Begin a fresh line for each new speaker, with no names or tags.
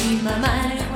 in my mind.